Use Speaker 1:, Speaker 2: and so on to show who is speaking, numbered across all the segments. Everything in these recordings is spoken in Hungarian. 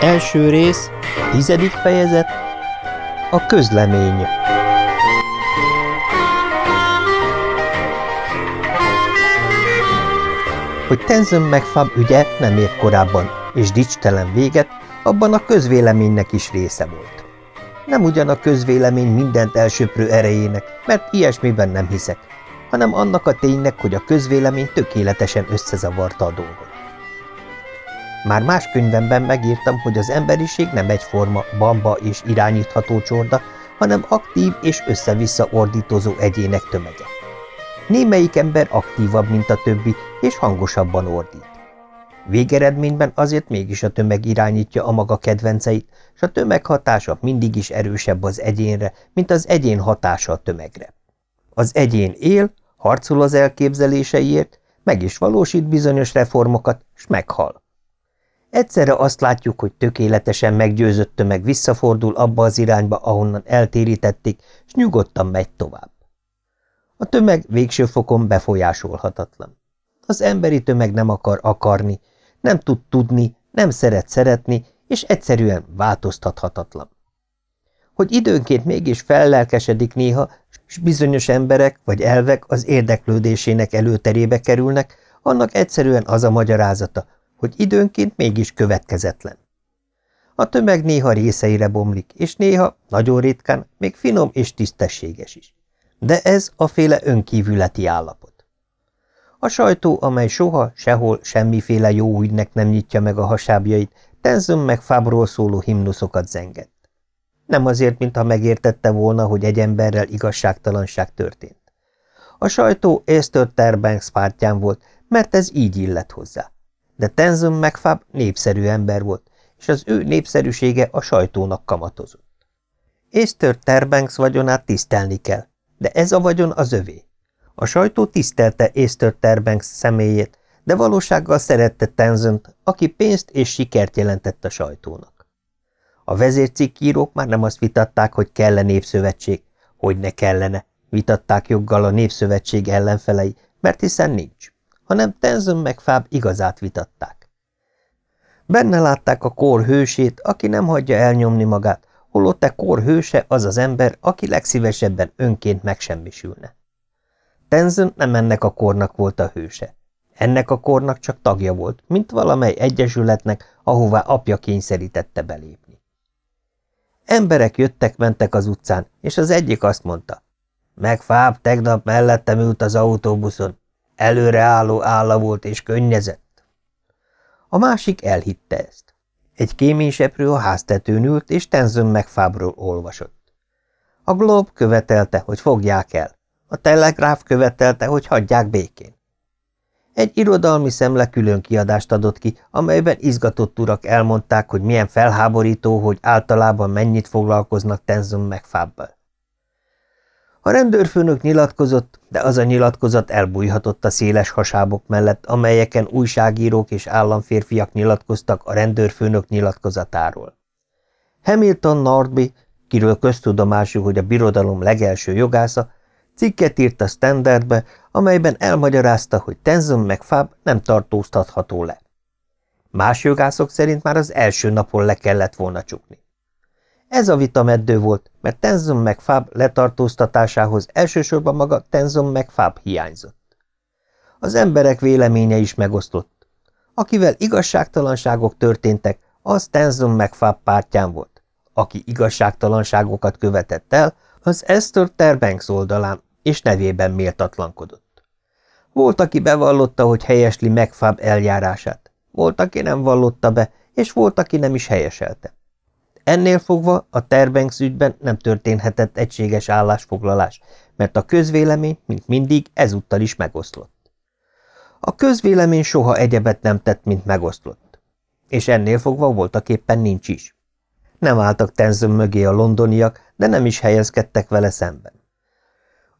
Speaker 1: Első rész, tizedik fejezet, a közlemény. Hogy Tenzin meg Fab ügye nem ért korábban, és dicstelen véget, abban a közvéleménynek is része volt. Nem ugyan a közvélemény mindent elsöprő erejének, mert ilyesmiben nem hiszek, hanem annak a ténynek, hogy a közvélemény tökéletesen összezavarta a dolgot. Már más könyvemben megírtam, hogy az emberiség nem egyforma, bamba és irányítható csorda, hanem aktív és össze-vissza ordítozó egyének tömege. Némelyik ember aktívabb, mint a többi, és hangosabban ordít. Végeredményben azért mégis a tömeg irányítja a maga kedvenceit, és a tömeg hatása mindig is erősebb az egyénre, mint az egyén hatása a tömegre. Az egyén él, harcol az elképzeléseiért, meg is valósít bizonyos reformokat, s meghal. Egyszerre azt látjuk, hogy tökéletesen meggyőzött tömeg visszafordul abba az irányba, ahonnan eltérítették, és nyugodtan megy tovább. A tömeg végső fokon befolyásolhatatlan. Az emberi tömeg nem akar akarni, nem tud tudni, nem szeret szeretni, és egyszerűen változtathatatlan. Hogy időnként mégis fellelkesedik néha, és bizonyos emberek vagy elvek az érdeklődésének előterébe kerülnek, annak egyszerűen az a magyarázata, hogy időnként mégis következetlen. A tömeg néha részeire bomlik, és néha, nagyon ritkán, még finom és tisztességes is. De ez a féle önkívületi állapot. A sajtó, amely soha, sehol, semmiféle jó ügynek nem nyitja meg a hasábjait, Tenzön meg Fábról szóló himnuszokat zengett. Nem azért, mintha megértette volna, hogy egy emberrel igazságtalanság történt. A sajtó Esther Terbanks pártján volt, mert ez így illett hozzá. De Tenzön meg Fáb népszerű ember volt, és az ő népszerűsége a sajtónak kamatozott. Esther Terbanks vagyonát tisztelni kell, de ez a vagyon az övé. A sajtó tisztelte Esther Terbanks személyét, de valósággal szerette Tenzönt, aki pénzt és sikert jelentett a sajtónak. A vezércikkírók már nem azt vitatták, hogy kell-e népszövetség, hogy ne kellene, vitatták joggal a népszövetség ellenfelei, mert hiszen nincs, hanem Tenzön meg Fáb igazát vitatták. Benne látták a kor hősét, aki nem hagyja elnyomni magát, holott a kor hőse az az ember, aki legszívesebben önként megsemmisülne. Tenzön nem ennek a kornak volt a hőse. Ennek a kornak csak tagja volt, mint valamely egyesületnek, ahová apja kényszerítette belépni. Emberek jöttek-mentek az utcán, és az egyik azt mondta, megfáb tegnap mellettem ült az autóbuszon, előreálló álla volt és könnyezett. A másik elhitte ezt. Egy kéményseprő a háztetőn ült, és Tenzön megfábról olvasott. A Globe követelte, hogy fogják el. A telegráf követelte, hogy hagyják békén. Egy irodalmi szemle külön kiadást adott ki, amelyben izgatott urak elmondták, hogy milyen felháborító, hogy általában mennyit foglalkoznak Tenzon meg Fábbal. A rendőrfőnök nyilatkozott, de az a nyilatkozat elbújhatott a széles hasábok mellett, amelyeken újságírók és államférfiak nyilatkoztak a rendőrfőnök nyilatkozatáról. Hamilton Nordby, kiről köztudomású, hogy a birodalom legelső jogásza, Cikket írt a Standardbe, amelyben elmagyarázta, hogy Tenzon meg Fab nem tartóztatható le. Más jogászok szerint már az első napon le kellett volna csukni. Ez a vita meddő volt, mert Tenzon meg Fab letartóztatásához elsősorban maga Tenzon meg Fab hiányzott. Az emberek véleménye is megosztott. Akivel igazságtalanságok történtek, az Tenzon meg Fab pártján volt. Aki igazságtalanságokat követett el, az Esther Terbanks oldalán, és nevében méltatlankodott. Volt, aki bevallotta, hogy helyesli megfáb eljárását, volt, aki nem vallotta be, és volt, aki nem is helyeselte. Ennél fogva a Terbanks ügyben nem történhetett egységes állásfoglalás, mert a közvélemény, mint mindig, ezúttal is megoszlott. A közvélemény soha egyebet nem tett, mint megoszlott. És ennél fogva voltak éppen nincs is. Nem álltak Tenzön mögé a londoniak, de nem is helyezkedtek vele szemben.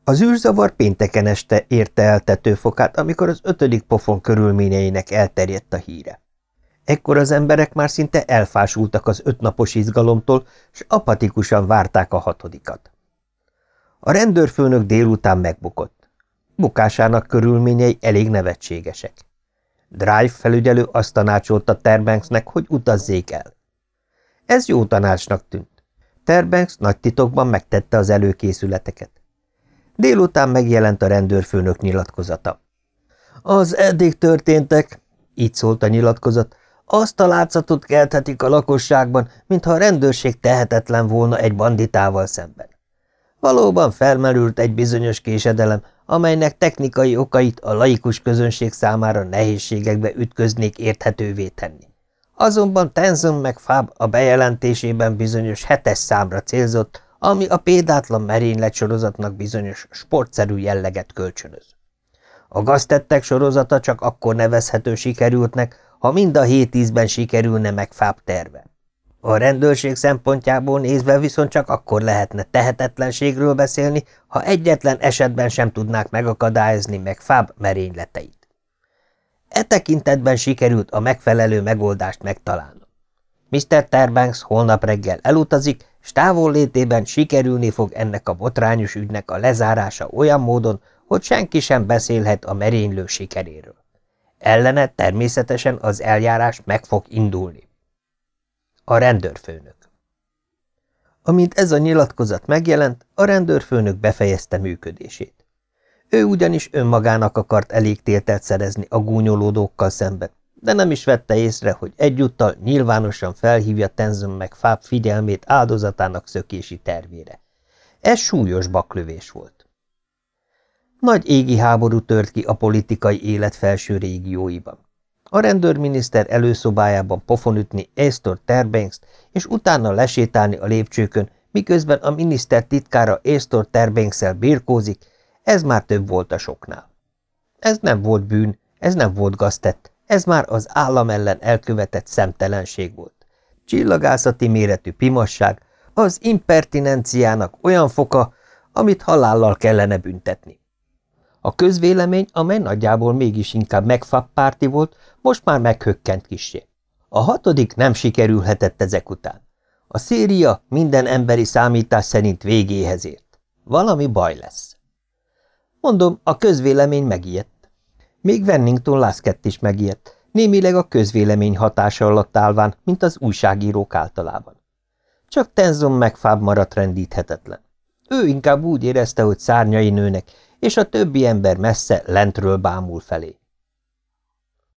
Speaker 1: Az űrzavar pénteken este érte el tetőfokát, amikor az ötödik pofon körülményeinek elterjedt a híre. Ekkor az emberek már szinte elfásultak az ötnapos izgalomtól, s apatikusan várták a hatodikat. A rendőrfőnök délután megbukott. Bukásának körülményei elég nevetségesek. Drive felügyelő azt tanácsolta Terbanksnek, hogy utazzék el. Ez jó tanácsnak tűnt. Terbanks nagy titokban megtette az előkészületeket. Délután megjelent a rendőrfőnök nyilatkozata. Az eddig történtek, így szólt a nyilatkozat, azt a látszatot kelthetik a lakosságban, mintha a rendőrség tehetetlen volna egy banditával szemben. Valóban felmerült egy bizonyos késedelem, amelynek technikai okait a laikus közönség számára nehézségekbe ütköznék érthetővé tenni. Azonban Tenzon meg Fab a bejelentésében bizonyos hetes számra célzott, ami a példátlan merénylet sorozatnak bizonyos sportszerű jelleget kölcsönöz. A gaztettek sorozata csak akkor nevezhető sikerültnek, ha mind a hét ízben sikerülne meg Fab terve. A rendőrség szempontjából nézve viszont csak akkor lehetne tehetetlenségről beszélni, ha egyetlen esetben sem tudnák megakadályozni meg Fab merényleteit. E tekintetben sikerült a megfelelő megoldást megtalálnom. Mr. Terbanks holnap reggel elutazik, s létében sikerülni fog ennek a botrányos ügynek a lezárása olyan módon, hogy senki sem beszélhet a merénylő sikeréről. Ellene természetesen az eljárás meg fog indulni. A rendőrfőnök Amint ez a nyilatkozat megjelent, a rendőrfőnök befejezte működését. Ő ugyanis önmagának akart elég tételt szerezni a gúnyolódókkal szemben, de nem is vette észre, hogy egyúttal nyilvánosan felhívja Tenzon meg Fáb figyelmét áldozatának szökési tervére. Ez súlyos baklövés volt. Nagy égi háború tört ki a politikai élet felső régióiban. A rendőrminiszter előszobájában pofonütni Astor terbanks és utána lesétálni a lépcsőkön, miközben a miniszter titkára Astor terbanks birkózik, ez már több volt a soknál. Ez nem volt bűn, ez nem volt gaztett, ez már az állam ellen elkövetett szemtelenség volt. Csillagászati méretű pimasság, az impertinenciának olyan foka, amit halállal kellene büntetni. A közvélemény, amely nagyjából mégis inkább megfappárti volt, most már meghökkent kisé. A hatodik nem sikerülhetett ezek után. A széria minden emberi számítás szerint végéhez ért. Valami baj lesz. Mondom, a közvélemény megijedt. Még Wennington Lászkett is megijedt, némileg a közvélemény hatása alatt állván, mint az újságírók általában. Csak Tenzon megfáb maradt rendíthetetlen. Ő inkább úgy érezte, hogy szárnyai nőnek, és a többi ember messze lentről bámul felé.